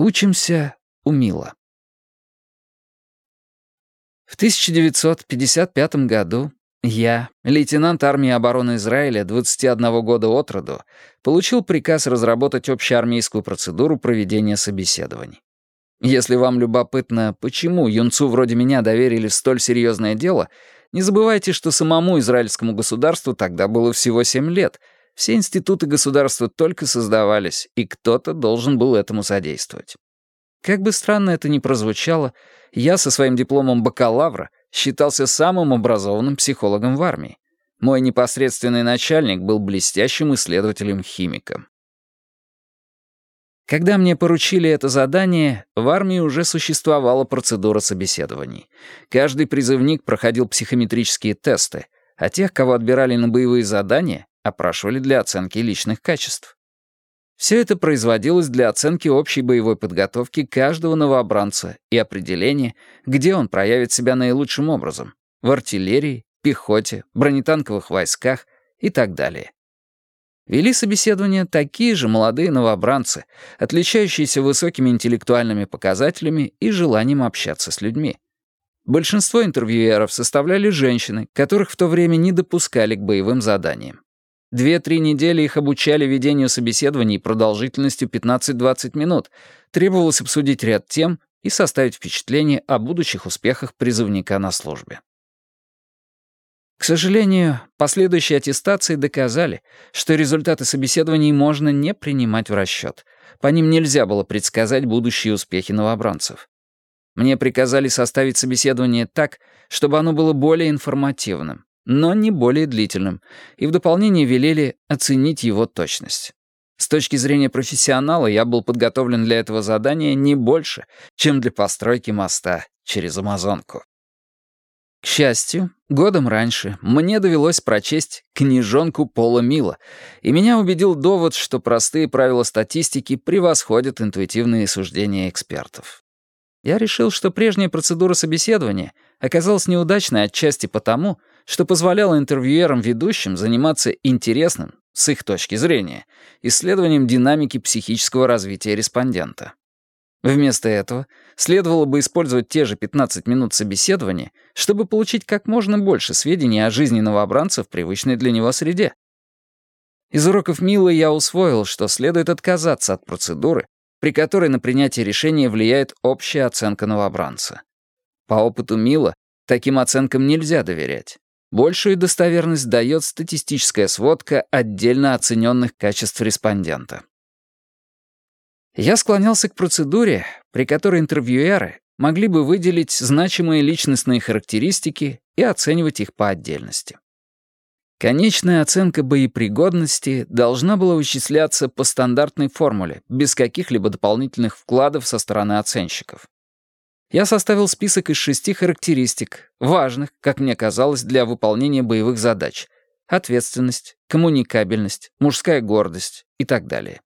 Учимся у Мила. В 1955 году я, лейтенант армии обороны Израиля 21 года от роду, получил приказ разработать общеармейскую процедуру проведения собеседований. Если вам любопытно, почему юнцу вроде меня доверили столь серьезное дело, не забывайте, что самому израильскому государству тогда было всего 7 лет — все институты государства только создавались, и кто-то должен был этому содействовать. Как бы странно это ни прозвучало, я со своим дипломом бакалавра считался самым образованным психологом в армии. Мой непосредственный начальник был блестящим исследователем-химиком. Когда мне поручили это задание, в армии уже существовала процедура собеседований. Каждый призывник проходил психометрические тесты, а тех, кого отбирали на боевые задания, опрашивали для оценки личных качеств. Все это производилось для оценки общей боевой подготовки каждого новобранца и определения, где он проявит себя наилучшим образом — в артиллерии, пехоте, бронетанковых войсках и так далее. Вели собеседования такие же молодые новобранцы, отличающиеся высокими интеллектуальными показателями и желанием общаться с людьми. Большинство интервьюеров составляли женщины, которых в то время не допускали к боевым заданиям. Две-три недели их обучали ведению собеседований продолжительностью 15-20 минут. Требовалось обсудить ряд тем и составить впечатление о будущих успехах призывника на службе. К сожалению, последующие аттестации доказали, что результаты собеседований можно не принимать в расчет. По ним нельзя было предсказать будущие успехи новобранцев. Мне приказали составить собеседование так, чтобы оно было более информативным но не более длительным, и в дополнение велели оценить его точность. С точки зрения профессионала я был подготовлен для этого задания не больше, чем для постройки моста через Амазонку. К счастью, годом раньше мне довелось прочесть книжонку Пола Мила, и меня убедил довод, что простые правила статистики превосходят интуитивные суждения экспертов. Я решил, что прежняя процедура собеседования оказалась неудачной отчасти потому, что позволяло интервьюерам-ведущим заниматься интересным, с их точки зрения, исследованием динамики психического развития респондента. Вместо этого следовало бы использовать те же 15 минут собеседования, чтобы получить как можно больше сведений о жизни новобранца в привычной для него среде. Из уроков Милы я усвоил, что следует отказаться от процедуры, при которой на принятие решения влияет общая оценка новобранца. По опыту Мила таким оценкам нельзя доверять. Большую достоверность дает статистическая сводка отдельно оцененных качеств респондента. Я склонялся к процедуре, при которой интервьюеры могли бы выделить значимые личностные характеристики и оценивать их по отдельности. Конечная оценка боепригодности должна была вычисляться по стандартной формуле, без каких-либо дополнительных вкладов со стороны оценщиков. Я составил список из шести характеристик, важных, как мне казалось, для выполнения боевых задач. Ответственность, коммуникабельность, мужская гордость и так далее.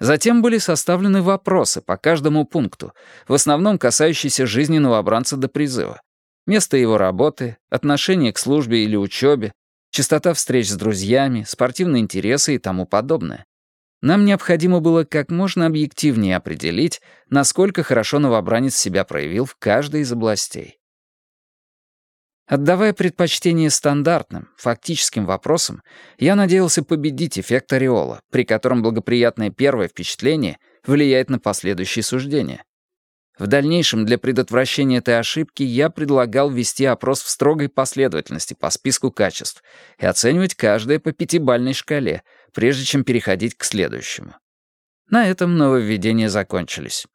Затем были составлены вопросы по каждому пункту, в основном касающиеся жизни новобранца до призыва. Место его работы, отношение к службе или учебе, частота встреч с друзьями, спортивные интересы и тому подобное. Нам необходимо было как можно объективнее определить, насколько хорошо новобранец себя проявил в каждой из областей. Отдавая предпочтение стандартным, фактическим вопросам, я надеялся победить эффект ореола, при котором благоприятное первое впечатление влияет на последующие суждения. В дальнейшем для предотвращения этой ошибки я предлагал ввести опрос в строгой последовательности по списку качеств и оценивать каждое по пятибальной шкале, прежде чем переходить к следующему. На этом нововведения закончились.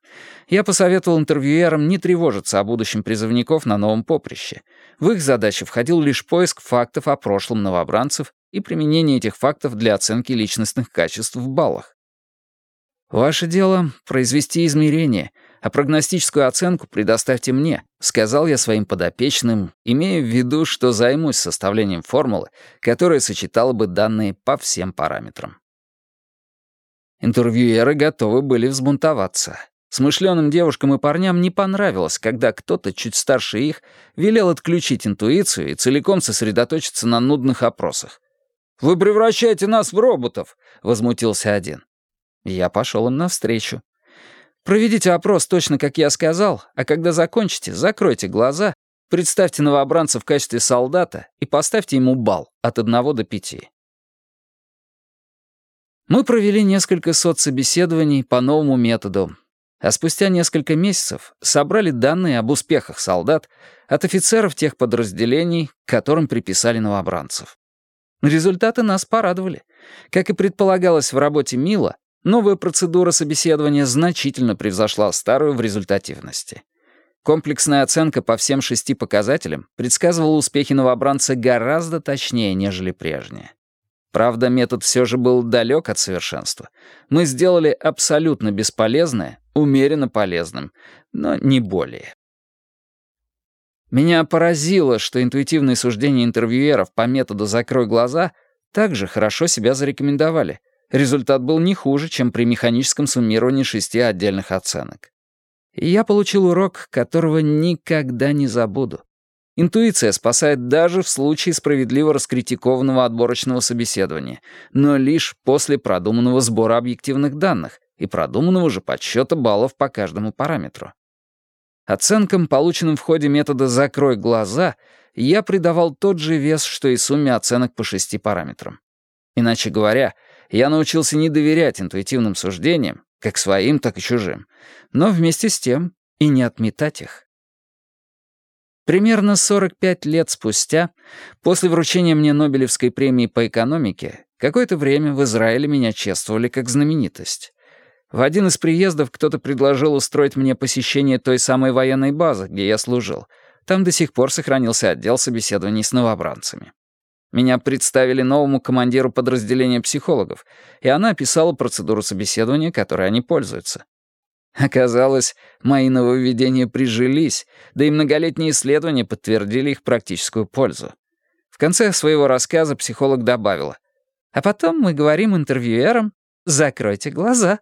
Я посоветовал интервьюерам не тревожиться о будущем призывников на новом поприще. В их задачи входил лишь поиск фактов о прошлом новобранцев и применение этих фактов для оценки личностных качеств в баллах. «Ваше дело — произвести измерения, а прогностическую оценку предоставьте мне», — сказал я своим подопечным, имея в виду, что займусь составлением формулы, которая сочетала бы данные по всем параметрам. Интервьюеры готовы были взбунтоваться. Смышленым девушкам и парням не понравилось, когда кто-то чуть старше их велел отключить интуицию и целиком сосредоточиться на нудных опросах. «Вы превращаете нас в роботов!» — возмутился один. Я пошел им навстречу. Проведите опрос точно, как я сказал, а когда закончите, закройте глаза, представьте новобранца в качестве солдата и поставьте ему балл от 1 до 5. Мы провели несколько соцсобеседований по новому методу, а спустя несколько месяцев собрали данные об успехах солдат от офицеров тех подразделений, которым приписали новобранцев. Результаты нас порадовали. Как и предполагалось в работе Мила, Новая процедура собеседования значительно превзошла старую в результативности. Комплексная оценка по всем шести показателям предсказывала успехи новобранца гораздо точнее, нежели прежняя. Правда, метод все же был далек от совершенства. Мы сделали абсолютно бесполезное, умеренно полезным, но не более. Меня поразило, что интуитивные суждения интервьюеров по методу «закрой глаза» также хорошо себя зарекомендовали — Результат был не хуже, чем при механическом суммировании шести отдельных оценок. И я получил урок, которого никогда не забуду. Интуиция спасает даже в случае справедливо раскритикованного отборочного собеседования, но лишь после продуманного сбора объективных данных и продуманного же подсчета баллов по каждому параметру. Оценкам, полученным в ходе метода «закрой глаза», я придавал тот же вес, что и сумме оценок по шести параметрам. Иначе говоря, я научился не доверять интуитивным суждениям, как своим, так и чужим, но вместе с тем и не отметать их. Примерно 45 лет спустя, после вручения мне Нобелевской премии по экономике, какое-то время в Израиле меня чествовали как знаменитость. В один из приездов кто-то предложил устроить мне посещение той самой военной базы, где я служил. Там до сих пор сохранился отдел собеседований с новобранцами. Меня представили новому командиру подразделения психологов, и она описала процедуру собеседования, которой они пользуются. Оказалось, мои нововведения прижились, да и многолетние исследования подтвердили их практическую пользу. В конце своего рассказа психолог добавила, «А потом мы говорим интервьюерам, закройте глаза».